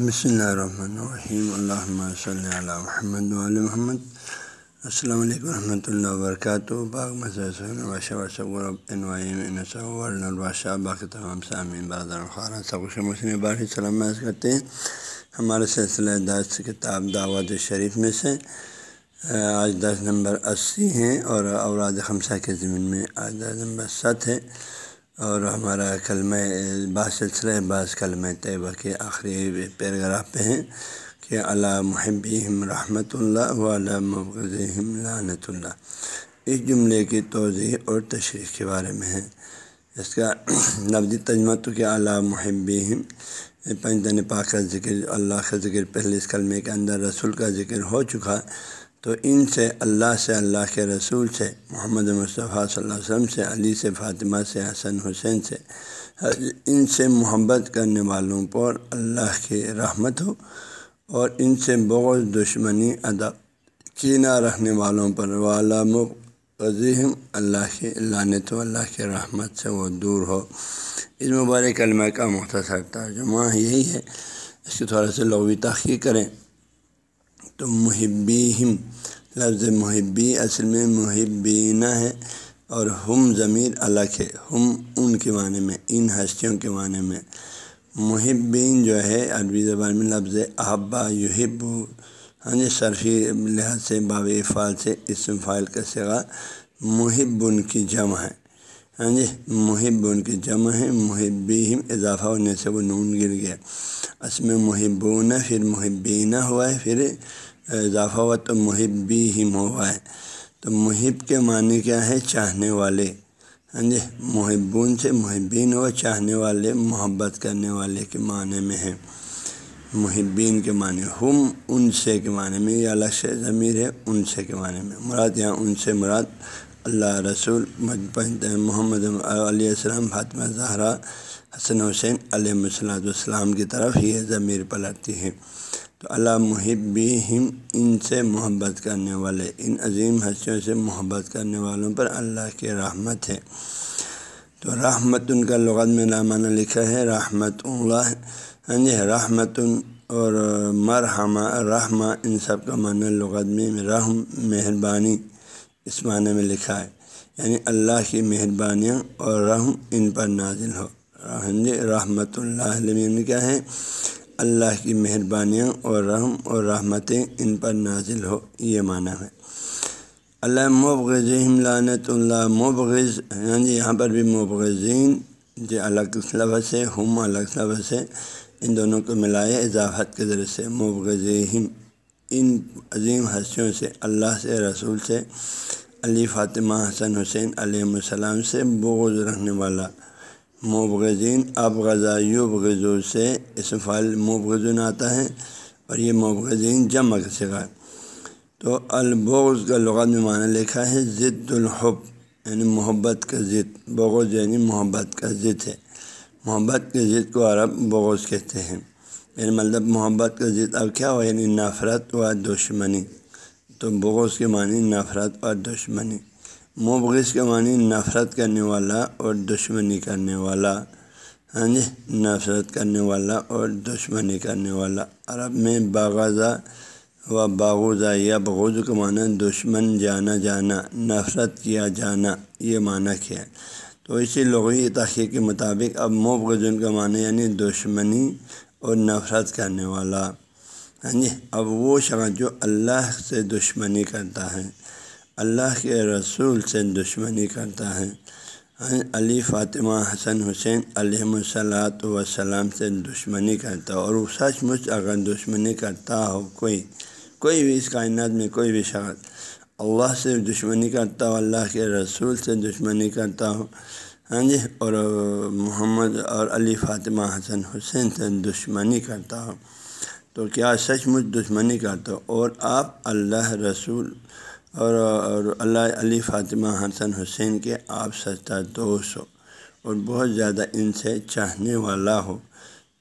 بسم اللہ الرحمن الرحیم اللہ صلی اللہ محمد علیہ محمد السلام علیکم ورحمۃ اللہ وبرکاتہ باغ البادشاہ باقی تمام سامعین بادر خارہ سب مسلم بار سلامت کرتے ہیں ہمارے سلسلہ دس کتاب دعوت شریف میں سے آج دس نمبر اسی ہیں اور اوراد خمسہ کے ضمن میں آج دس نمبر ست ہے اور ہمارا کلمہ بعض سلسلہ بعض کلمہ طیبہ کے آخری پیراگراف پہ ہیں کہ اللہ محبیم رحمۃ اللہ و علیہ لعنت اللہ۔ اس جملے کی توضیع اور تشریح کے بارے میں ہے۔ اس کا لفظی تجمہ تو کہ اللہ محبیم پنجن پاک کا ذکر، اللہ کا ذکر پہلے اس کلمے کے اندر رسول کا ذکر ہو چکا۔ تو ان سے اللہ سے اللہ کے رسول سے، محمد مصطفیٰ صلی اللہ علیہ وسلم سے، علی سے، فاطمہ سے، حسن حسین سے، ان سے محبت کرنے والوں پر اللہ کی رحمت ہو اور ان سے بغض، دشمنی، ادا، کینہ رکھنے والوں پر والم عظیم اللہ کے لانت و اللہ کے رحمت سے وہ دور ہو۔ اس مبارک کلمہ کا مختصر ترجمہ یہی ہے۔ اس کی تھوڑا سا لغوی تحقیق کریں۔ تو محبی لفظ محبی اصل میں محبینہ ہے اور ہم ضمیر الگ ہے، ہم ان کے معنی میں، ان ہستیوں کے معنی میں۔ محبین جو ہے، عربی زبان میں لفظ احبا یحب ہاں جی صرفی لحاظ سے، باب افعال سے، اسم فائل کا سگا محب ان کی جمع ہے۔ ہاں جی محب ان کی جمع ہے محبیم اضافہ ہونے سے وہ نون گر گیا۔ اس میں محبون پھر محبینہ ہوا ہے، پھر اضافہ ہوا تو محبی ہم ہوا ہے۔ تو محب کے معنی کیا ہے؟ چاہنے والے۔ ہاں جی محبون سے محبین ہو چاہنے والے، محبت کرنے والے کے معنی میں ہے محبین کے معنی، ہم ان سے کے معنی میں یہ الگ سے ضمیر ہے ان سے کے معنی میں۔ مراد یہاں ان سے مراد اللہ، رسول محمد علیہ السلام، فاطمہ، زہرا، حسن حسین علیہ السلۃ والسلام کی طرف یہ ضمیر پلٹتی ہے۔ تو اللہ محبی ہم ان سے محبت کرنے والے، ان عظیم ہستیوں سے محبت کرنے والوں پر اللہ کی رحمت ہے۔ تو رحمت ان کا لغت میں نامانہ لکھا ہے، رحمت اللہ۔ ہاں جی رحمت اور مرحمہ، رحمہ ان سب کا معنی لغت میں رحم، مہربانی اس معنی میں لکھا ہے۔ یعنی اللہ کی مہربانیاں اور رحم ان پر نازل ہو۔ ہاں جی رحمۃ اللہ علیہ یعنی کیا ہے؟ اللہ کی مہربانیاں اور رحم اور رحمتیں ان پر نازل ہو، یہ معنی ہے۔ اللہ مبغض لعنت اللہ مبغض ہاں جی یہاں پر بھی مبغذین جو جی، الگ لفظ ہے ہم الگ لفظ ہے ان دونوں کو ملائے اضافت کے ذریعے سے۔ مبغض ان عظیم ہستیوں سے، اللہ سے، رسول سے، علی فاطمہ حسن حسین علیہ السلام سے بغض رکھنے والا۔ مبغذین اب غذا یوب سے اس فعال مبغذن آتا ہے اور یہ مبغذین جمع سکھا تو البغض کا لغت میں معنی لکھا ہے ضد الحب یعنی محبت کا ضد۔ بغض یعنی محبت کا ضد ہے۔ محبت کے ضد کو عرب بغض کہتے ہیں۔ یعنی مطلب محبت کا ضد اب کیا ہوا؟ یعنی نفرت و دشمنی۔ تو بغض کے معنی نفرت اور دشمنی۔ مبغض کے معنی نفرت کرنے والا اور دشمنی کرنے والا۔ ہاں جی نفرت کرنے والا اور دشمنی کرنے والا۔ عرب میں باغذہ و باغوزہ یا بغوز کا معنی دشمن جانا جانا، نفرت کیا جانا، یہ معنی کیا ہے۔ تو اسی لغوی تحقیق کے مطابق اب مبغض کا معنی یعنی دشمنی اور نفرت کرنے والا۔ ہاں جی اب وہ شخص جو اللہ سے دشمنی کرتا ہے۔ اللہ کے رسول سے دشمنی کرتا ہے۔ ہاں، علی فاطمہ حسن حسین علیہ الصلاۃ وسلام سے دشمنی کرتا اور وہ سچ مچ اگر دشمنی کرتا ہو، کوئی کوئی بھی اس کائنات میں کوئی بھی شخص اللہ سے دشمنی کرتا ہو، اللہ کے رسول سے دشمنی کرتا ہو ہاں جی اور محمد اور علی فاطمہ حسن حسین سے دشمنی کرتا ہو، تو کیا سچ مچ دشمنی کرتا ہو؟ اور آپ اللہ رسول اور اور اللہ علی فاطمہ حسن حسین کے آپ سچا دوست ہو اور بہت زیادہ ان سے چاہنے والا ہو۔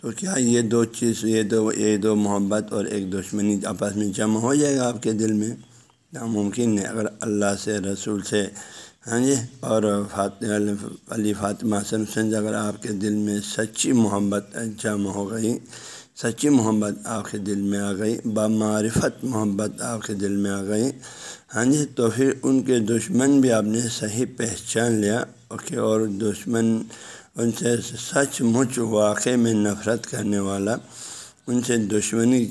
تو کیا یہ دو چیز یہ دو یہ دو محبت اور ایک دشمنی آپس میں جمع ہو جائے گا آپ کے دل میں؟ ناممکن ہے، اگر اللہ سے، رسول سے۔ ہاں جی؟ اور فاطمہ علی فاطمہ حسن حسین اگر آپ کے دل میں سچی محبت جمع ہو گئی سچی محبت آپ کے دل میں آ گئی بامعرفت محبت آپ کے دل میں آ گئی۔ ہاں جی تو پھر ان کے دشمن بھی آپ نے صحیح پہچان لیا۔ اوکے، اور دشمن ان سے سچ مچ واقع میں نفرت کرنے والا، ان سے دشمنی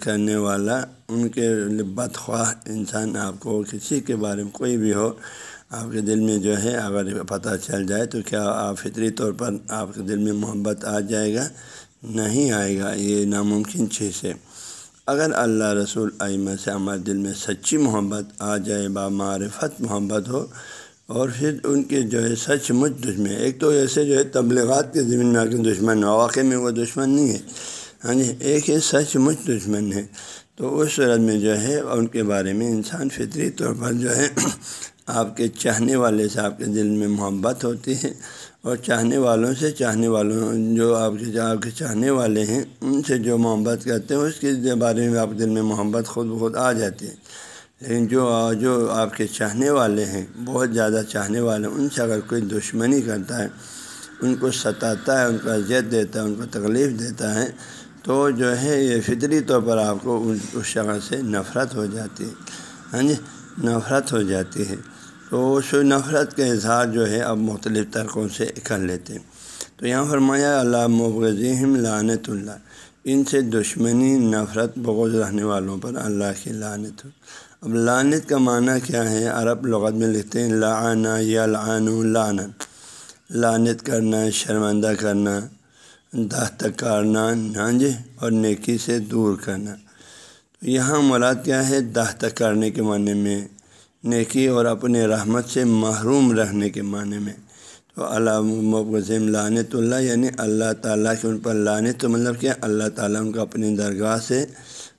کرنے والا، ان کے بدخواہ انسان آپ کو کسی کے بارے میں کوئی بھی ہو، آپ کے دل میں جو ہے اگر پتہ چل جائے تو کیا آپ فطری طور پر آپ کے دل میں محبت آ جائے گا؟ نہیں آئے گا، یہ ناممکن چیز ہے۔ اگر اللہ رسول ائمہ سے ہمارے دل میں سچی محبت آ جائے، با معرفت محبت ہو، اور پھر ان کے جو ہے سچ مچ دشمن، ایک تو ایسے جو ہے تبلیغات کے زمین میں آ کے دشمن واقع میں وہ دشمن نہیں ہے۔ ہاں جی ایک ہے سچ مچ دشمن ہے۔ تو اس صورت میں جو ہے ان کے بارے میں انسان فطری طور پر جو ہے آپ کے چاہنے والے سے آپ کے دل میں محبت ہوتی ہے۔ اور چاہنے والوں سے چاہنے والوں جو آپ کے آپ کے چاہنے والے ہیں، ان سے جو محبت کرتے ہیں، اس کے بارے میں آپ کے دل میں محبت خود بخود آ جاتی ہے۔ لیکن جو جو آپ کے چاہنے والے ہیں، بہت زیادہ چاہنے والے ہیں، ان سے اگر کوئی دشمنی کرتا ہے، ان کو ستاتا ہے، ان کو اذیت دیتا ہے، ان کو تکلیف دیتا ہے، تو جو ہے، یہ فطری طور پر آپ کو اس شخص سے نفرت ہو جاتی ہے۔ ہاں جی؟ نفرت ہو جاتی ہے۔ تو اس نفرت کا اظہار جو ہے اب مختلف طرقوں سے کر لیتے ہیں۔ تو یہاں فرمایا اللہ مبغم لانت اللہ۔ ان سے دشمنی، نفرت بغض رہنے والوں پر اللہ کی لانت ہو اب لانت کا معنی کیا ہے؟ عرب لغت میں لکھتے ہیں لانا یا لعن لان لانت کرنا، شرمندہ کرنا داہ کارنا ہاں جی اور نیکی سے دور کرنا۔ تو یہاں مراد کیا ہے؟ داہ کرنے کے معنی میں نیکی اور اپنے رحمت سے محروم رہنے کے معنی میں۔ تو اللہ مبغم لانت اللہ یعنی اللہ تعالیٰ کے ان پر لانت تو مطلب کیا؟ اللہ تعالیٰ ان کو اپنی درگاہ سے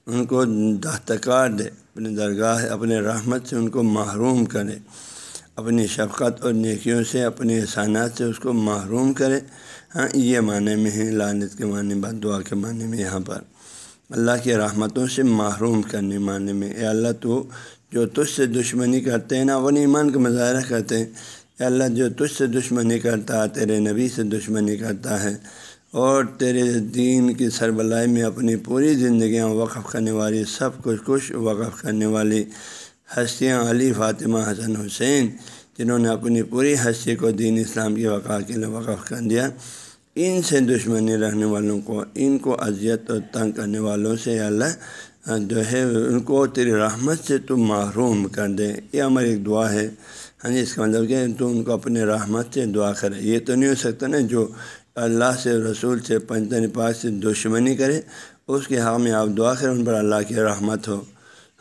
ان کو دہتکار دے، اپنی درگاہ اپنے رحمت سے ان کو محروم کرے۔ اپنی شفقت اور نیکیوں سے اپنے احسانات سے اس کو محروم کرے۔ ہاں یہ معنی میں ہے لانت کے معنی بد دعا کے معنی میں یہاں پر۔ اللہ کی رحمتوں سے محروم کرنے معنی میں، اے اللہ تو جو تجھ سے دشمنی کرتے ہیں نا اپنے ایمان کا مظاہرہ کرتے ہیں۔ یا اللہ، جو تجھ سے دشمنی کرتا ہے تیرے نبی سے دشمنی کرتا ہے۔ اور تیرے دین کی سربلائی میں اپنی پوری زندگیاں وقف کرنے والی، سب کچھ کچھ وقف کرنے والی ہستیاں علی، فاطمہ، حسن، حسین، جنہوں نے اپنی پوری ہستی کو دین اسلام کی وقع کے لیے وقف کر دیا۔ ان سے دشمنی رہنے والوں کو، ان کو اذیت اور تنگ کرنے والوں سے اللہ ہاں، جو ہے، ان کو تیری رحمت سے تم محروم کر دے یہ ہماری ایک دعا ہے۔ ہاں جی اس کا مطلب کہ تو ان کو اپنے رحمت سے دعا کرے یہ تو نہیں ہو سکتا نا جو اللہ سے، رسول سے پنجن پاک سے دشمنی کرے، اس کے حق میں آپ دعا کریں، ان پر اللہ کی رحمت ہو۔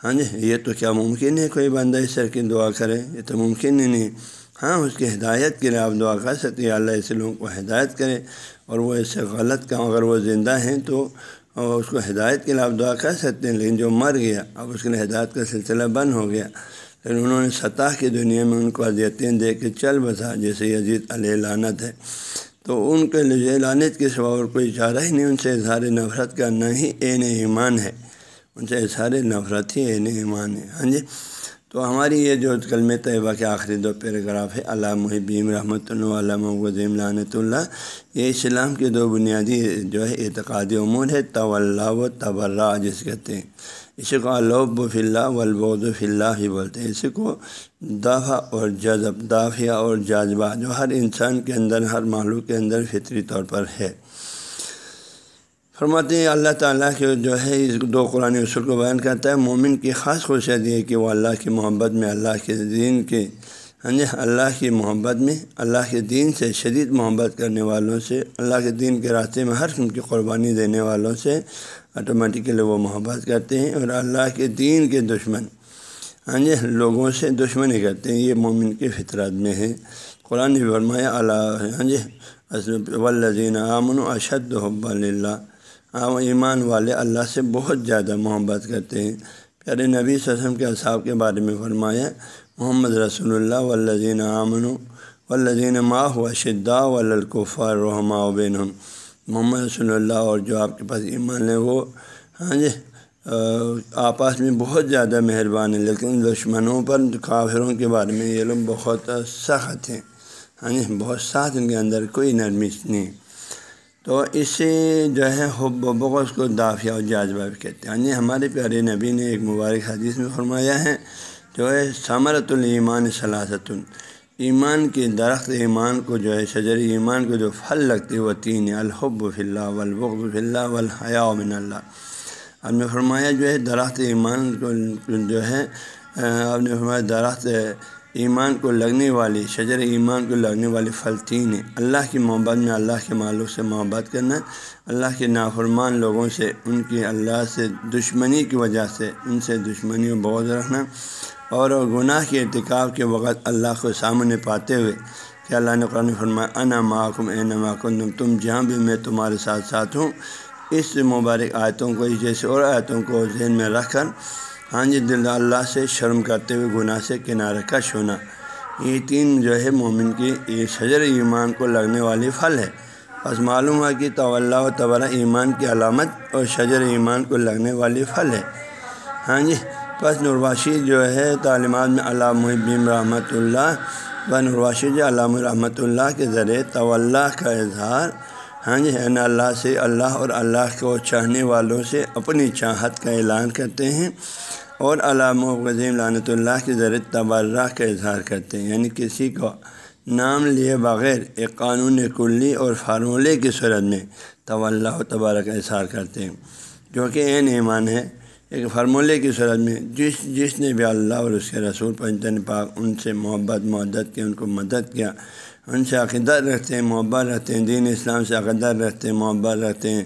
ہاں جی یہ تو کیا ممکن ہے کوئی بندہ اس طرح کی دعا کرے؟ یہ تو ممکن ہی نہیں۔ ہاں اس کی ہدایت کے لیے آپ دعا کر سکتے ہیں۔ اللہ ایسے لوگوں کو ہدایت کرے اور وہ ایسے غلط کام، اگر وہ زندہ ہیں تو اور اس کو ہدایت کے لیے آپ دعا کر سکتے ہیں، لیکن جو مر گیا، اب اس کے لیے ہدایت کا سلسلہ بند ہو گیا۔ لیکن انہوں نے سطح کی دنیا میں ان کو اذیتیں دے کے چل بسا، جیسے یزید علیہ لانت ہے۔ تو ان کے لیے لانت کے سوا اور کوئی چارہ ہی نہیں، ان سے اظہار نفرت کرنا ہی عین ایمان ہے۔ ان سے اظہار نفرت ہی عین ایمان ہے۔ ہاں جی؟ تو ہماری یہ جو کلم طیبہ کے آخری دو پیراگراف ہے علام محبیم رحمۃ اللہ علامہ وزیم اللہ، یہ اسلام کے دو بنیادی جو ہے اعتقادی امور ہے طول و تبرا جس کہتے ہیں۔ اسی کو الوب و فلّہ ولبود و فلّہ ہی بولتے ہیں۔ اسی کو دافع اور جذب دافیہ اور جذبہ جو ہر انسان کے اندر، ہر معلوم کے اندر فطری طور پر ہے۔ فرماتے ہیں، اللہ تعالیٰ کے جو ہے، اس دو قرآن اصول کو بیان کرتا ہے، مومن کی خاص خصوصیت یہ کہ وہ اللہ کی محبت میں، اللہ کے دین کے ہاں جی اللہ کی محبت میں، اللہ کے دین سے شدید محبت کرنے والوں سے، اللہ کے دین کے راستے میں ہر قسم کی قربانی دینے والوں سے آٹومیٹیکلی وہ محبت کرتے ہیں اور اللہ کے دین کے دشمن ہاں جی لوگوں سے دشمنی کرتے ہیں۔ یہ مومن کی فطرت میں ہے۔ قرآن فرمایا، اللہ ہاں جی ولزین امن و اشد حب اللہ ہاں ایمان والے اللہ سے بہت زیادہ محبت کرتے ہیں۔ پیارے نبی وسلم کے اصحاب کے بارے میں فرمایا، محمد رسول اللہ والذین آمن والذین ما ہوا شدا ولقفار رحمٰ بین محمد رسول اللہ اور جو آپ کے پاس ایمان ہے وہ ہاں جی آپس میں بہت زیادہ مہربان ہیں، لیکن دشمنوں پر، کافروں کے بارے میں یہ لوگ بہت سخت ہیں۔ ہاں جی بہت سخت ان کے اندر کوئی نرمی نہیں۔ تو اسے جو ہے حب و بغض کو دافیہ و جاذبہ بھی کہتے ہیں۔ یعنی ہمارے پیارے نبی نے ایک مبارک حدیث میں فرمایا ہے، جو ہے ثمرت الایمان صلاحت ایمان کے درخت ایمان کو جو ہے شجر، ایمان کو جو پھل لگتے وہ تین الحب فی اللہ ولبغ فی اللہ والحیا من اللہ۔ آپ نے فرمایا جو ہے درخت ایمان کو جو ہے، آپ نے فرمایا درخت ایمان کو لگنے والی، شجر ایمان کو لگنے والی پھل تین ہیں۔ اللہ کی محبت میں اللہ کے معلوم سے محبت کرنا، اللہ کے نافرمان لوگوں سے، ان کی اللہ سے دشمنی کی وجہ سے، ان سے دشمنی و بغض رکھنا۔ اور گناہ کے ارتکاب کے وقت اللہ کو سامنے پاتے ہوئے کہ اللہ نے قرآن فرمایا، انا محکم اے نماکم تم جہاں بھی میں تمہارے ساتھ ساتھ ہوں۔ اس مبارک آیتوں کو جیسے اور آیتوں کو ذہن میں رکھ کر ہاں جی دل اللہ سے شرم کرتے ہوئے گناہ سے کنارہ کش ہونا یہ تین جو ہے مومن کی، یہ شجر ایمان کو لگنے والی پھل ہے۔ بس معلوم ہے کہ طول و تبرہ ایمان کی علامت اور شجر ایمان کو لگنے والی پھل ہے۔ ہاں جی بس نرواشی جو ہے تعلیمات میں علام محبیم رحمۃ اللہ، بس نرواشی جو علام رحمۃ اللہ کے ذریعے طول کا اظہار۔ ہاں جی یعنی اللہ سے، اللہ اور اللہ کو چاہنے والوں سے اپنی چاہت کا اعلان کرتے ہیں۔ اور علام و وزیم لعنت اللہ کے ذریعے تبرہ کا اظہار کرتے ہیں یعنی کسی کو نام لیے بغیر ایک قانون کلی اور فارمولے کی صورت میں طول و تبارہ کا اظہار کرتے ہیں۔ جو کہ این ایمان ہے، ایک فارمولے کی صورت میں جس جس نے بھی اللہ اور اس کے رسول پنجن پاک ان سے محبت محدت کی، ان کو مدد کیا، ان سے عقیدت رکھتے ہیں، محبت رکھتے ہیں، دین اسلام سے عقیدت رکھتے ہیں، محبت رکھتے ہیں۔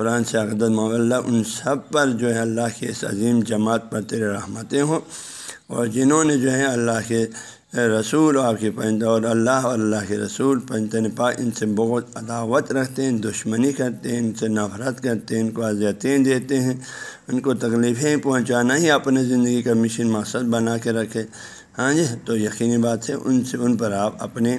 قرآن سے عقدت اللہ، ان سب پر جو ہے اللہ کے اس عظیم جماعت پر تیرے رحمتیں ہوں۔ اور جنہوں نے جو ہے اللہ کے رسول آپ کے پنج اور اللہ اور اللہ کے رسول پنجن پاک ان سے بہت عداوت رکھتے ہیں، دشمنی کرتے ہیں، ان سے نفرت کرتے ہیں، ان کو اذیتیں دیتے ہیں۔ ان کو تکلیفیں پہنچانا ہی اپنے زندگی کا مشن مقصد بنا کے رکھے۔ ہاں جی تو یقینی بات ہے، ان سے، ان پر آپ اپنے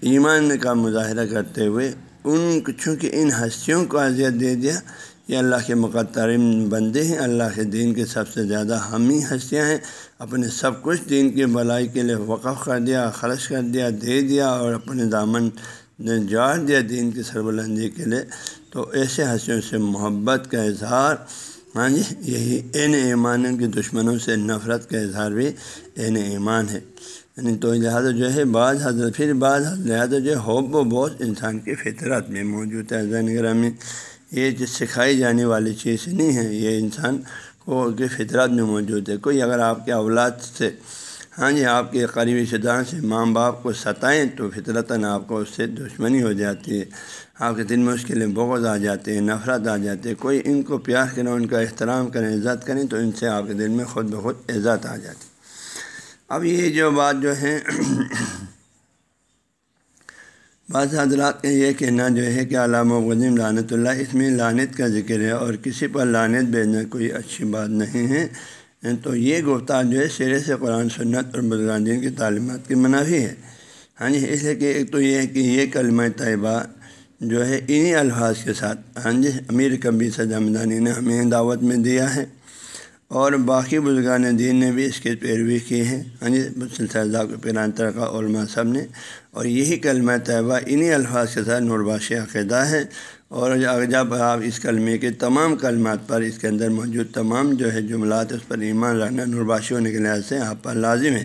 ایمان کا مظاہرہ کرتے ہوئے ان چونکہ ان ہستیوں کو اذیت دے دیا، یہ اللہ کے مقدرین بندے ہیں، اللہ کے دین کے سب سے زیادہ حامی ہستیاں ہیں۔ اپنے سب کچھ دین کی بلائی کے لیے وقف کر دیا، خرچ کر دیا، دے دیا اور اپنے دامن نے جاڑ دیا دین کی سربلندی کے لیے۔ تو ایسے ہنسیوں سے محبت کا اظہار ہاں جی یہی عین ایمان کے دشمنوں سے نفرت کا اظہار بھی عین ایمان ہے۔ یعنی تو لہٰذا جو ہے بعض حضرت پھر بعض لہٰذا جو ہے ہوب و بہت انسان کی فطرت میں موجود ہے۔ زین میں یہ سکھائی جانے والی چیز نہیں ہے۔ یہ انسان کو کی فطرت میں موجود ہے۔ کوئی اگر آپ کے اولاد سے ہاں جی آپ کے قریبی شدار سے ماں باپ کو ستائیں تو فطرتاً آپ کو اس سے دشمنی ہو جاتی ہے۔ آپ کے دل میں اس کے لیے بغض آ جاتے ہیں، نفرت آ جاتے ہیں کوئی ان کو پیار کریں، ان کا احترام کریں، عزت کریں تو ان سے آپ کے دل میں خود بخود عزت آ جاتی ہے۔ اب یہ جو بات جو ہے بعض حضرات کا یہ کہنا جو ہے کہ علامہ غزیم لانت اللہ اس میں لانت کا ذکر ہے اور کسی پر لانت بھیجنا کوئی اچھی بات نہیں ہے۔ تو یہ گفتار جو ہے سرے سے قرآن، سنت اور بزرگان کی تعلیمات کی منافی ہے۔ ہاں جی اس لیے کہ ایک تو یہ ہے کہ یہ کلمہ طیبہ جو ہے انہی الفاظ کے ساتھ ہاں جی امیر کبیر سجامدانی نے ہمیں دعوت میں دیا ہے۔ اور باقی بزرگان دین نے بھی اس کی پیروی کی ہے ہاں جی سلسلہ کو پیران ترقہ علماء سب نے۔ اور یہی کلمہ طیبہ انہی الفاظ کے ساتھ نورباش عقیدہ ہے۔ اور جب آپ اس کلمے کے تمام کلمات پر اس کے اندر موجود تمام جو ہے جملات اس پر ایمان رکھنا نورباشی ہونے کے لحاظ سے آپ پر لازم ہے۔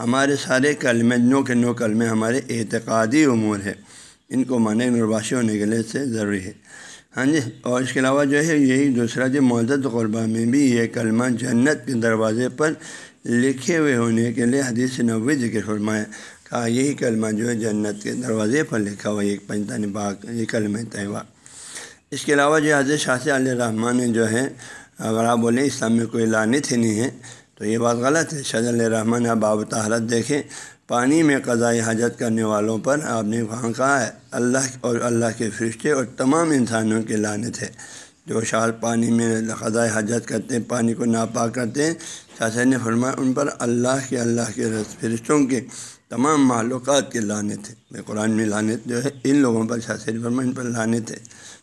ہمارے سارے کلمے، نو کے نو کلمے ہمارے اعتقادی امور ہے ان کو مانے نورباشی ہونے کے لحاظ سے ضروری ہے۔ ہاں جی اور اس کے علاوہ جو ہے، یہی دوسرا جو معزد قربہ میں بھی یہ کلمہ جنت کے دروازے پر لکھے ہوئے ہونے کے لیے حدیث نبوی ذکر فرمایا کہا، یہی کلمہ جو ہے، جنت کے دروازے پر لکھا ہوا ایک پنجتانی پاک یہ کلمہ طیبہ۔ اس کے علاوہ جو حضرت شاہ علیہ رحمٰن نے جو ہے، اگر آپ بولیں، اسلام میں کوئی لانت ہی نہیں ہے، تو یہ بات غلط ہے۔ شاہ علیہ رحمٰن اب باب تحرت دیکھیں پانی میں قضائی حاجت کرنے والوں پر آپ نے وہاں کہا ہے، اللہ اور اللہ کے فرشتے اور تمام انسانوں کے لانت ہے۔ جو شال پانی میں قضاء حاجت کرتے ہیں، پانی کو ناپاک کرتے ہیں، چاچا نے فرمایا، ان پر اللہ کے اللہ کے فرشتوں کے تمام معلومات کے لانت ہے۔ میں قرآن میں لانت جو ہے، ان لوگوں پر شاثر فرما ان پر لانت ہے۔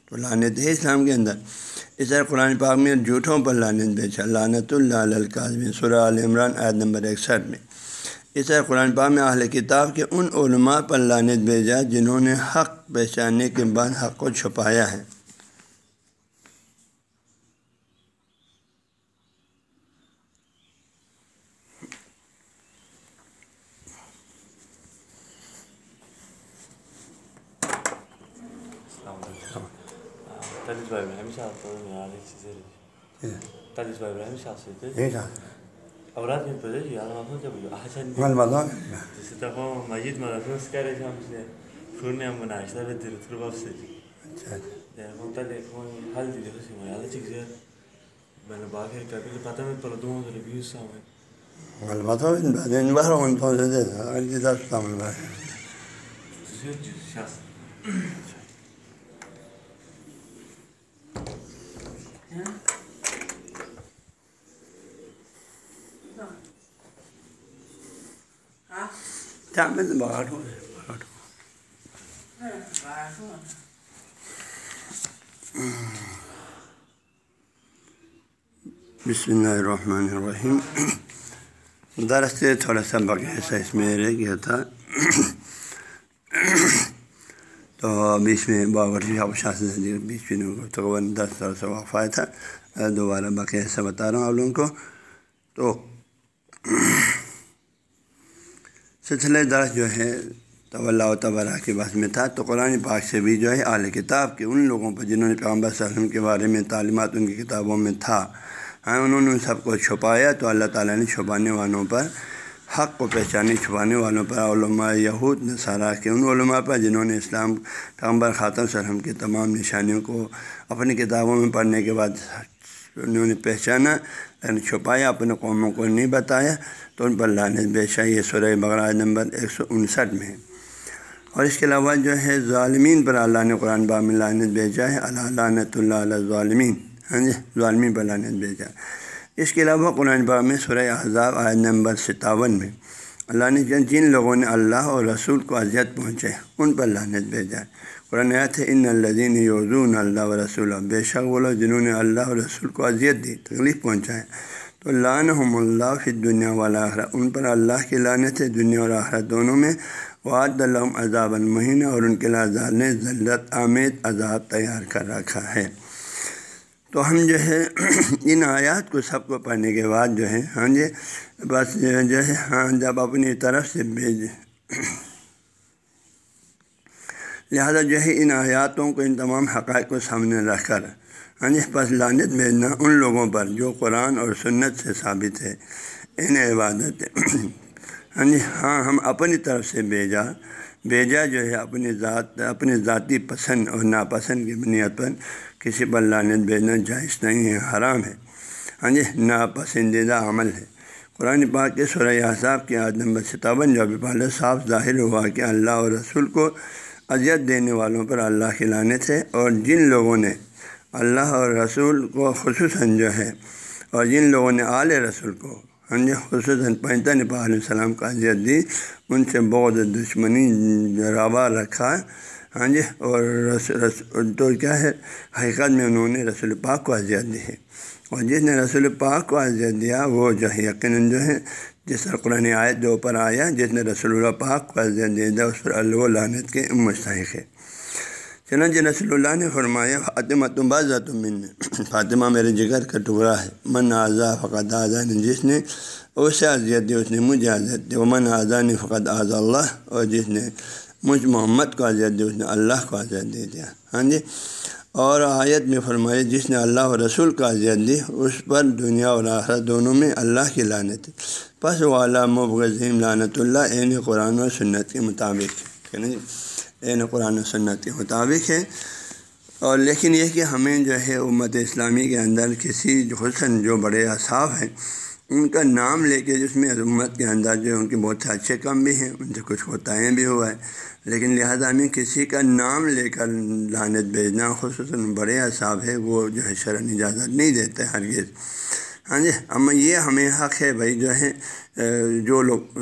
تو لانت ہے اسلام کے اندر۔ اس طرح قرآن پاک میں جھوٹوں پر لانت بیچا لانت اللہ القاظم سورہ عال عمران عید نمبر اکسٹھ میں۔ اس طرح قرآن پاک میں اہل کتاب کے ان علماء پر لانت بھیجا جنہوں نے حق پہچاننے کے بعد حق کو چھپایا ہے۔ اولاد من بدري على ما كنت بقول عشان الموضوع تستقوم مجيد ما كنت سكاري شامس فورني من عشرة بدر تربى في سجن يعني كنت لي كون هل دي خشي ما يلا تكزير من باكر كابيل باتم بلدون ريفيو سامي الموضوع بعدين بحر من طول ده اللي ده تعمل بقى شخص تعمل بغاټو بغاټو بسم اللہ الرحمن الرحیم۔ درس سے تھوڑا سا باقی ایسا اس میں رہ گیا تھا۔ تو بیچ میں باورچی شاست بیچ میں تقریباً دس طرح سے وقفہ تھا۔ دوبارہ باقی ایسا بتا رہا ہوں آپ لوگوں کو۔ تو سلسلہ درس جو ہے تو اللہ تبارہ کے بات میں تھا، تو قرآن پاک سے بھی جو ہے اعلی کتاب کے ان لوگوں پر جنہوں نے پیغمبر صلی اللہ علیہ وسلم کے بارے میں تعلیمات ان کی کتابوں میں تھا ہاں انہوں نے سب کو چھپایا تو اللہ تعالیٰ نے چھپانے والوں پر، حق کو پہچانے، چھپانے والوں پر، علماء یہود، نصارہ کے ان علماء پر جنہوں نے اسلام، پیغمبر خاتم صلی اللہ علیہ وسلم کی تمام نشانیوں کو اپنی کتابوں میں پڑھنے کے بعد انہوں نے پہچانا لیکن چھپایا، اپنے قوموں کو نہیں بتایا۔ تو ان پر لانت نے شاہ یہ سورہ بغرا نمبر ایک سو انسٹھ میں۔ ہے اور اس کے علاوہ جو ہے، ظالمین پر اللہ نے قرآن بام میں لانت بھیجا ہے۔ اللہ لانت اللہ علیہ ظالمین ہاں جی ظالمین پر لانت بھیجا۔ اس کے علاوہ قرآن بام میں سورہ احزاب آیت نمبر ستاون میں۔ اللہ نے جن جن لوگوں نے اللہ اور رسول کو اذیت پہنچے ان پر لانت بھیجا۔ ہے قرآن آیت ہے ان الدین یوزون اللہ و رسول بے شک وہ لوگ جنہوں نے اللہ اور رسول کو اذیت دی، تکلیف پہنچائے تو لانحم اللہ فی دنیا والا آخرہ ان پر اللہ کی لانت ہے، دنیا اور آخرت دونوں میں۔ وعد الحم عذاب المہین اور ان کے لازال نے ذلت، آمد، عذاب تیار کر رکھا ہے۔ تو ہم جو ہے ان آیات کو سب کو پڑھنے کے بعد جو ہے ہاں جی بس جو ہے ہاں جب اپنی طرف سے بھیج لہذا جو ہے ان آیاتوں کو، ان تمام حقائق کو سامنے رکھ کر ہاں جی بس لانت بھیجنا ان لوگوں پر جو قرآن اور سنت سے ثابت ہے، ان عبادت ہاں جی ہاں ہم اپنی طرف سے بھیجا بھیجا جو ہے اپنی ذات، اپنی ذاتی پسند اور ناپسند کی بنیاد پر کسی پر لانت بھیجنا جائز نہیں ہے، حرام ہے۔ ہاں جی ناپسندیدہ عمل ہے۔ قرآن پاک کے سورہ احساب کی عاد نمبر ستاون جو پہلے صاف ظاہر ہوا کہ اللہ اور رسول کو اذیت دینے والوں پر اللہ کی لانت ہے اور جن لوگوں نے اللہ اور رسول کو خصوصاً جو ہے اور جن لوگوں نے آل رسول کو ہاں جی خصوصاً پینتا نپا علیہ السلام کا اذیت دی، ان سے بہت دشمنی روا رکھا ہاں جی اور رس رس تو کیا ہے، حقیقت میں انہوں نے رسول پاک کو اذیت دی ہے۔ اور جس نے رسول پاک کو اذیت دیا، وہ جو ہے یقیناً جو ہے، جس طرح قرآن آیت جو اوپر آیا، جس نے رسول اللہ پاک کو اذیت دے دیا، اس پر اللہ لانت کے مستحق ہے۔ چنانچہ رسول اللہ نے فرمایا، فاطمہ تم باز من فاطمہ میرے جگر کا ٹکڑا ہے۔ من اعضا فقط اعضا نے جس نے اسے اذیت دی، اس نے مجھے اذیت دی۔ وہ من اعضا نے فقط اعضا اللہ۔ اور جس نے مجھ محمد کو اذیت دی، اس نے اللہ کو اذیت دے دیا۔ ہاں جی؟ اور آیت میں فرمایا، جس نے اللہ اور رسول کا اذیت دی، اس پر دنیا اور آخرت دونوں میں اللہ کی لانت پس والا مبغذیم لانت اللہ عین قرآن و سنت کے مطابق ہے۔ نا جی عین قرآن و سنت کے مطابق ہے اور لیکن یہ کہ ہمیں جو ہے امت اسلامی کے اندر کسی حسن جو بڑے اصاف ہیں، ان کا نام لے کے جس میں امت کے اندر جو ہے ان کے بہت سے اچھے کم بھی ہیں، ان سے کچھ کوتاہیں بھی ہوا ہے۔ لیکن لہذا ہمیں کسی کا نام لے کر لانت بھیجنا، خصوصاً بڑے اصاب ہے وہ جو ہے شرح اجازت نہیں دیتے ہرگز۔ ہاں جی ہم یہ ہمیں حق ہے بھائی، جو ہے جو لوگ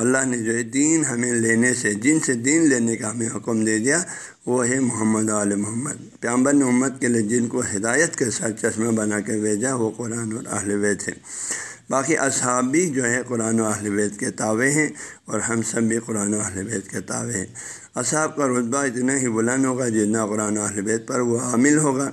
اللہ نے جو ہے دین ہمیں لینے سے، جن سے دین لینے کا ہمیں حکم دے دیا، وہ ہے محمد علیہ محمد۔ پیامبر محمد کے لیے جن کو ہدایت کے ساتھ چشمہ بنا کے بھیجا، وہ قرآن اور اہل بیت ہے باقی اصحاب بھی جو ہے قرآن و اہل بیت کے تابع ہیں اور ہم سب بھی قرآن و اہل بیت کے تابع ہیں۔ اصحاب کا رتبہ اتنا ہی بلند ہوگا جتنا قرآن و اہل بیت پر وہ عامل ہوگا۔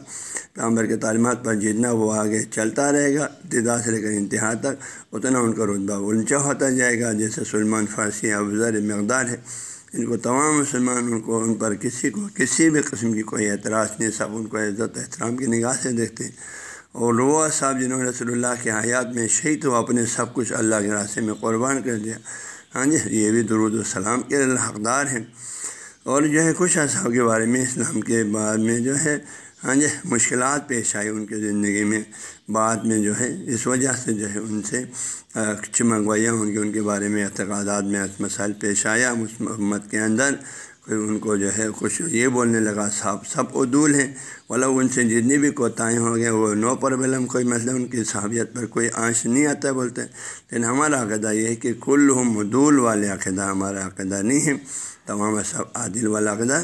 پیغمبر کے تعلیمات پر جتنا وہ آگے چلتا رہے گا، ابتدا سے لے کر انتہا تک اتنا ان کا رتبہ اونچا ہوتا جائے گا۔ جیسے سلمان فارسی افضل مقدار ہے، ان کو تمام مسلمان ان کو، ان پر کسی کو کسی بھی قسم کی کوئی اعتراض نہیں، سب ان کو عزت احترام کی نگاہ سے دیکھتے ہیں۔ اور وہ صاحب جنہوں نے رسول اللہ کے حیات میں شہید ہو اپنے سب کچھ اللہ کے راستے میں قربان کر دیا۔ ہاں جی یہ بھی درود السلام کے حقدار ہیں۔ اور جو ہے کچھ اصحاب کے بارے میں، اسلام کے بعد میں جو ہے ہاں جی مشکلات پیش آئی ان کی زندگی میں۔ بعد میں جو ہے، اس وجہ سے جو ہے ان سے چمک ان کے ان کے بارے میں اعتقادات میں مسائل پیش آیا۔ امت کے اندر کوئی ان کو جو ہے کچھ یہ بولنے لگا صاحب سب عدول ہیں۔ والا ان سے جتنی بھی کوتاہیں ہو گئے وہ نو پربلم کوئی مسئلہ ان کی صحابیت پر کوئی آنچ نہیں آتا بولتے۔ لیکن ہمارا عقیدہ یہ ہے کہ کل ہم عدول والے عقیدہ، ہمارا عقیدہ نہیں ہے، تمام سب عادل والا عقیدہ۔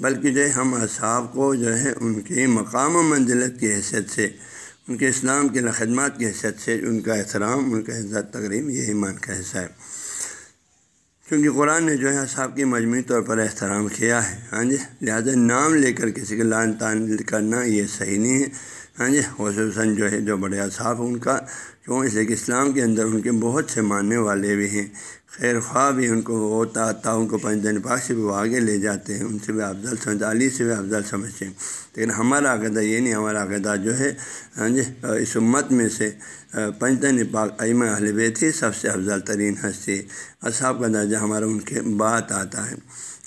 بلکہ جو ہے ہم اصحاب کو جو ہے ان کی مقام و منزلت کی حیثیت سے، ان کے اسلام کے خدمات کی حیثیت سے ان کا احترام، ان کا عزت تقریب یہ ایمان کا حصہ ہے۔ کیونکہ قرآن نے جو ہے اصحاب کی مجموعی طور پر احترام کیا ہے۔ ہاں جی لہٰذا نام لے کر کسی کے لان تان کرنا یہ صحیح نہیں ہے۔ ہاں جی خصوصاً جو ہے جو بڑے اصحاب ان کا، کیوں؟ اس لیے کہ اسلام کے اندر ان کے بہت سے ماننے والے بھی ہیں۔ خیر خواہ بھی ان کو ہوتا آتا، ان کو پنجن پاک سے بھی وہ آگے لے جاتے ہیں، ان سے بھی افضل سمجھ، علی سے بھی افضل سمجھتے ہیں۔ لیکن ہمارا عقیدہ یہ نہیں، ہمارا عقیدہ جو ہے ہاں جی اس امت میں سے پنجن پاک ایمہ اہل بیت ہی سب سے افضل ترین ہستی۔ اصحاب کا درجہ ہمارا ان کے بات آتا ہے۔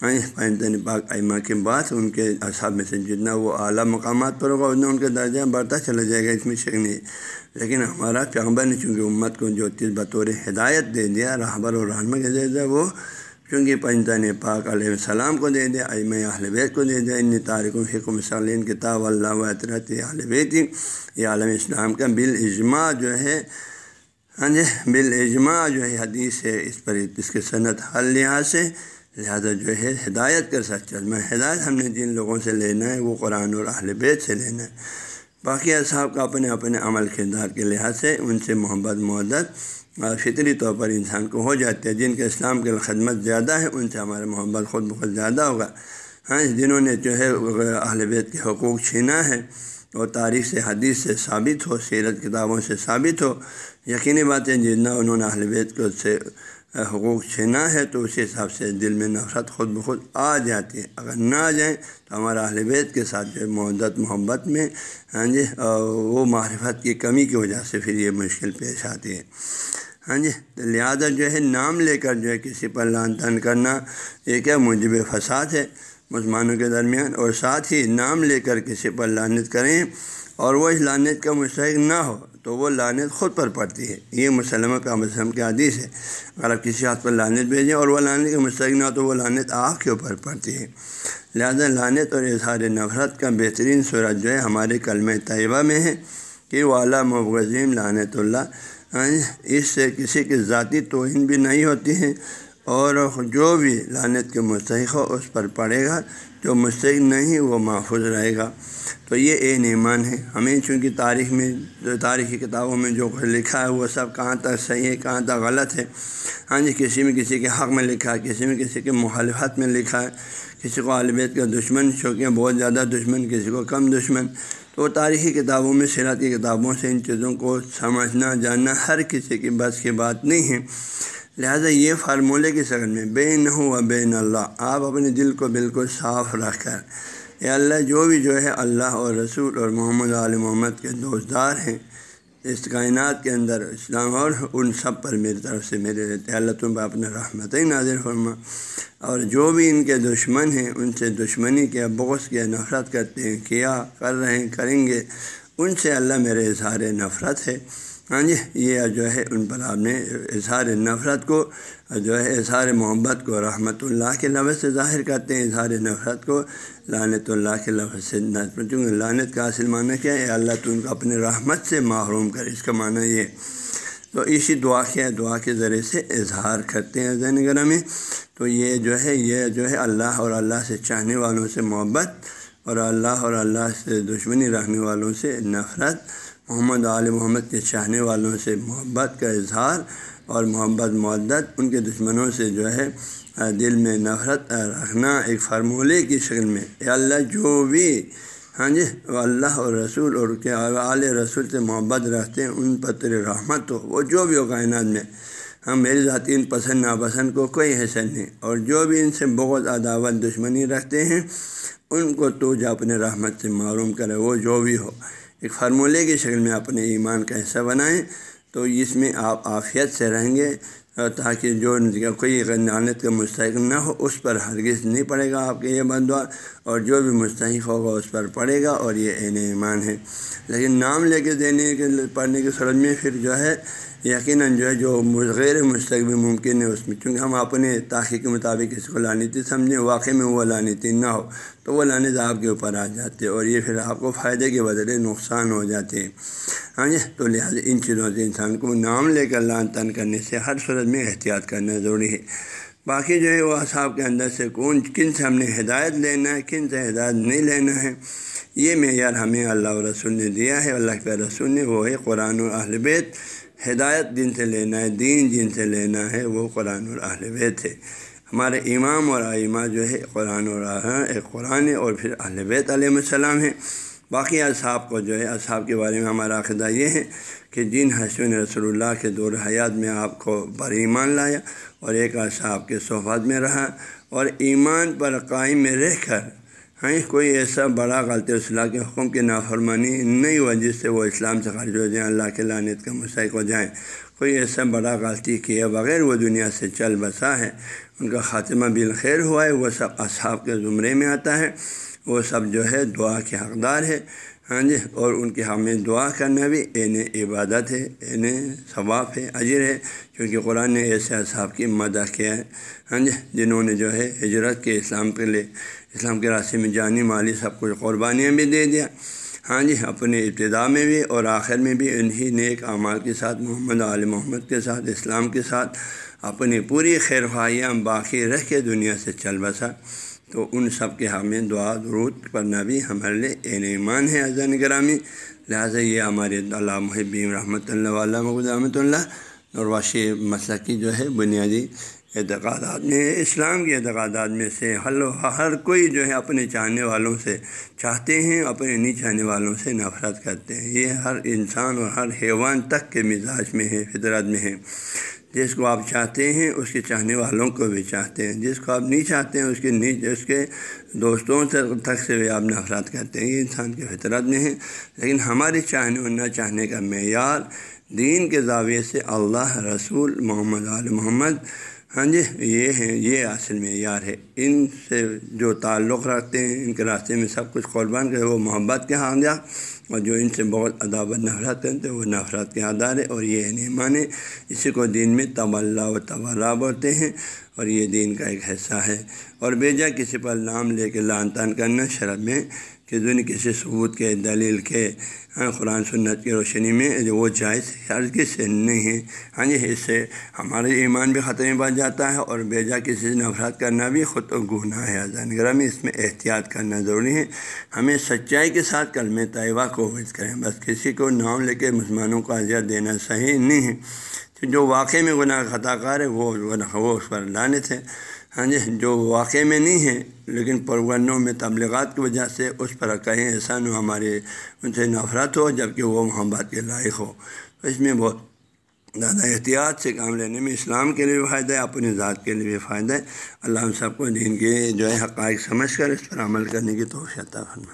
پاک ایمہ کے بعد ان کے اصحاب میں سے جتنا وہ اعلیٰ مقامات پر ہوگا، اتنا ان کا درجہ بڑھتا چلا جائے گا، اس میں شک نہیں۔ لیکن ہمارا پیغمبر نے چونکہ امت کو جو چیز بطور ہدایت دے دیا، رہبر اور رحمہ کے دے دیا وہ چونکہ پنجتا نے پاک علیہ السلام کو دے دیا ایم اہل بیت کو دے دیا ان تاریخ حکم صلین کتاب اللہ و اطرت اہل بیت، یہ عالم اسلام کا بال اجماع جو ہے ہاں جی بال اجماع جو ہے، حدیث ہے، اس پر اس کے صنعت حل لحاظ سے لہٰذا جو ہے ہدایت کر سکتا میں ہدایت ہم نے جن لوگوں سے لینا ہے، وہ قرآن اور اہل بیت سے لینا ہے۔ باقی اصحاب کا اپنے اپنے عمل کردار کے لحاظ سے ان سے محبت محدت فطری طور پر انسان کو ہو جاتے ہیں جن کے اسلام کے خدمت زیادہ ہے، ان سے ہمارا محبت خود بخود زیادہ ہوگا۔ ہاں جنہوں نے جو ہے اہل بیت کے حقوق چھینا ہے اور تاریخ سے، حدیث سے ثابت ہو، سیرت کتابوں سے ثابت ہو۔ یقینی بات ہے، جتنا انہوں نے اہل بیت کو سے حقوق چھینا ہے تو اسی حساب سے دل میں نفرت خود بخود آ جاتی ہے۔ اگر نہ آ جائیں تو ہمارا اہل بیت کے ساتھ جو محدت محبت میں ہاں جی وہ معرفت کی کمی کی وجہ سے پھر یہ مشکل پیش آتی ہے۔ ہاں جی لہٰذا جو ہے نام لے کر جو ہے کسی پر لان تان کرنا یہ کیا مجب فساد ہے مسلمانوں کے درمیان۔ اور ساتھ ہی نام لے کر کسی پر لانت کریں اور وہ اس لانت کا مستحق نہ ہو۔ تو وہ لانت خود پر پڑتی ہے۔ یہ مسلمہ کا مسلم کے عادیث ہے۔ اگر آپ کسی ہاتھ پر لانت بھیجیں اور وہ لانت کے مستحق نہ ہو تو وہ لانت آپ کے اوپر پڑتی ہے۔ لہذا لانت اور اظہار نفرت کا بہترین صورت جو ہے ہمارے کلم طیبہ میں ہے کہ وہ اعلیٰ مبغذیم لانت اللہ ہاں، اس سے کسی کی ذاتی توہین بھی نہیں ہوتی ہے اور جو بھی لانت کے مستحق ہو اس پر پڑے گا۔ جو مستحق نہیں وہ محفوظ رہے گا۔ تو یہ این ایمان ہے۔ ہمیں چونکہ تاریخ میں جو تاریخی کتابوں میں جو کچھ لکھا ہے وہ سب کہاں تک صحیح ہے، کہاں تک غلط ہے۔ ہاں جی کسی میں کسی کے حق میں لکھا ہے، کسی میں کسی کے مخالفت میں لکھا ہے۔ کسی کو عالبیت کا دشمن چونکہ بہت زیادہ دشمن، کسی کو کم دشمن۔ تو تاریخی کتابوں میں سیرت کی کتابوں سے ان چیزوں کو سمجھنا، جاننا ہر کسی کی بس کی بات نہیں ہے۔ لہٰذا یہ فارمولے کی شکل میں بے نہ ہو بے اللہ، آپ اپنے دل کو بالکل صاف رکھ کر یا اللہ جو بھی جو ہے اللہ اور رسول اور محمد علیہ محمد کے دوستدار ہیں، اس کائنات کے اندر، اسلام اور ان سب پر میری طرف سے میرے رہتے اللہ تم اپنا رحمت ہی نازر فرما۔ اور جو بھی ان کے دشمن ہیں، ان سے دشمنی کیا بغض کیا نفرت کرتے ہیں، کیا کر رہے ہیں، کریں گے، ان سے اللہ میرے اظہار نفرت ہے۔ ہاں جی یہ جو ہے ان پر آپ نے اظہار نفرت کو، جو ہے اظہار محبت کو رحمۃ اللہ کے لفظ سے ظاہر کرتے ہیں، اظہار نفرت کو لانت اللہ کے لفظ سے چونکہ لانت کا حاصل معنی کیا ہے؟ اللہ تو ان کو اپنے رحمت سے محروم کر، اس کا معنی یہ تو اسی دعا کے دعا کے ذریعے سے اظہار کرتے ہیں زین گرہ میں۔ تو یہ جو ہے، یہ جو ہے اللہ اور اللہ سے چاہنے والوں سے محبت اور اللہ اور اللہ سے دشمنی رکھنے والوں سے نفرت محمد عال محمد کے چاہنے والوں سے محبت کا اظہار اور محبت معدت ان کے دشمنوں سے جو ہے، دل میں نفرت رکھنا ایک فارمولے کی شکل میں۔ اللہ، جو بھی ہاں جی اللہ اور رسول اور کے اعلی رسول سے محبت رکھتے ہیں، ان پر تیرے رحمت ہو۔ وہ جو بھی ہو کائنات میں ہم میری ذاتی ان پسند، ناپسند کو کوئی حیثیت نہیں۔ اور جو بھی ان سے بہت عداوت، دشمنی رکھتے ہیں، ان کو تو جو اپنے رحمت سے معروم کرے، وہ جو بھی ہو۔ ایک فارمولے کی شکل میں اپنے ایمان کا حصہ بنائیں تو اس میں آپ عافیت سے رہیں گے، تاکہ جو کوئی غنانت کا مستحق نہ ہو، اس پر ہرگز نہیں پڑے گا آپ کے یہ بندوار اور جو بھی مستحق ہوگا اس پر پڑے گا اور یہ عین ایمان ہے۔ لیکن نام لے کے دینے کے پڑھنے کی صورت میں پھر جو ہے یقیناً جو ہے جو غیر مستقبل ممکن ہے اس میں، چونکہ ہم اپنے تاخیر کے مطابق اس کو لانتی سمجھیں، واقعی میں وہ لانتی نہ ہو، تو وہ لانے آپ کے اوپر آ جاتے اور یہ پھر آپ کو فائدے کے بدلے نقصان ہو جاتے ہیں۔ ہاں جی تو لہٰذا ان چیزوں سے انسان کو نام لے کر لان تان کرنے سے ہر صورت میں احتیاط کرنا ضروری ہے۔ باقی جو ہے وہ اصحاب کے اندر سے کون کن سے ہم نے ہدایت لینا ہے، کن سے ہدایت نہیں لینا ہے، یہ معیار ہمیں اللہ رسول نے دیا ہے۔ اللہ کے رسول نے وہ ہے قرآن و اہل بیت۔ ہدایت دن سے لینا ہے، دین جن سے لینا ہے، وہ قرآن اور اہل بیت ہے۔ ہمارے امام اور آئمہ جو ہے قرآن اور ہاں، قرآن اور پھر اہل بیت علیہ السلام ہے باقی اصحاب کو جو ہے، اصحاب کے بارے میں ہمارا عقیدہ یہ ہے کہ جن حسین رسول اللہ کے دور حیات میں آپ کو بر ایمان لایا اور ایک اصحاب کے صحبت میں رہا اور ایمان پر قائم میں رہ کر ہاں کوئی ایسا بڑا غلط اصلاح کے حکم کی نافرمانی نہیں ہوا جس سے وہ اسلام سے خارج ہو جائیں، اللہ کے لانت کا مستحق ہو جائیں۔ کوئی ایسا بڑا غلطی کیا بغیر وہ دنیا سے چل بسا ہے۔ ان کا خاتمہ بالخیر ہوا ہے، وہ سب اصحاب کے زمرے میں آتا ہے۔ وہ سب جو ہے دعا کے حقدار ہے ہاں جی اور ان کے ہمیں دعا کرنا بھی عین عبادت ہے عین ثواف ہے، اجر ہے۔ کیونکہ قرآن نے ایسے اصحاب کی مدح کیا ہے۔ ہاں جی جنہوں نے جو ہے ہجرت کے اسلام کے لیے، اسلام کے راستے میں جانی مالی سب کچھ قربانیاں بھی دے دیا۔ ہاں جی اپنے ابتدا میں بھی اور آخر میں بھی انہی نیک اعمال کے ساتھ، محمد علیہ محمد کے ساتھ، اسلام کے ساتھ اپنی پوری خیر خواہیاں باقی رہ کے دنیا سے چل بسا۔ تو ان سب کے ہمیں دعا درود کرنا بھی ہمارے لیے عین ایمان ہے اذن گرامی۔ لہٰذا یہ ہمارے اللہ محبیم رحمۃ اللہ علامہ رحمۃ اللہ اور واشی مسئلہ کی جو ہے بنیادی اعتقادات میں، اسلام کے اعتقادات میں سے حل ہر کوئی جو ہے اپنے چاہنے والوں سے چاہتے ہیں، اپنے نہیں چاہنے والوں سے نفرت کرتے ہیں۔ یہ ہر انسان اور ہر حیوان تک کے مزاج میں ہے، فطرت میں ہے۔ جس کو آپ چاہتے ہیں، اس کے چاہنے والوں کو بھی چاہتے ہیں۔ جس کو آپ نہیں چاہتے ہیں، اس کے نیچ اس کے دوستوں سے تک سے بھی آپ نفرات کرتے ہیں۔ یہ انسان کے فطرت میں ہے۔ لیکن ہمارے چاہنے اور نہ چاہنے کا معیار دین کے زاویے سے اللہ، رسول، محمد علیہ محمد ہاں جی یہ ہیں، یہ اصل معیار ہے۔ ان سے جو تعلق رکھتے ہیں، ان کے راستے میں سب کچھ قربان کرے، وہ محبت کے ہاں حاملہ اور جو ان سے بہت عداوت، نفرت کرتے ہیں، وہ نفرت کے ہاں آدھار ہے اور یہ نہیں مانے، اسی کو دین میں طلّہ و طبالہ بولتے ہیں۔ اور یہ دین کا ایک حصہ ہے۔ اور بیجا کسی پر نام لے کے لان تان کرنا شرط میں کہ دن کسی ثبوت کے دلیل کے ہاں قرآن سنت کی روشنی میں جو وہ جائز ہرگز سے نہیں ہے۔ ہاں جی اس سے ہمارے ایمان بھی خطرے بڑھ جاتا ہے اور بیجا کسی سے نفرت کرنا بھی خود و گناہ ہے۔ آزان گرہ میں اس میں احتیاط کرنا ضروری ہے۔ ہمیں سچائی کے ساتھ کلم طیبہ کو کریں۔ بس کسی کو نام لے کے مسلمانوں کو اذیت دینا صحیح نہیں ہے۔ جو واقعی میں گناہ خطا کار ہے، وہ وہ اس پر لانے تھے ہاں جی جو واقعے میں نہیں ہے لیکن پرگنوں میں تبلیغات کی وجہ سے اس پر کہیں احسان ہو، ہمارے ان سے نفرت ہو جبکہ وہ محبت کے لائق ہو۔ تو اس میں بہت زیادہ احتیاط سے کام لینے میں اسلام کے لیے بھی فائدہ ہے، اپنی ذات کے لیے بھی فائدہ ہے۔ اللہ ہم سب کو دین کے جو ہے، حقائق سمجھ کر اس پر عمل کرنے کی توفیع فرمائے۔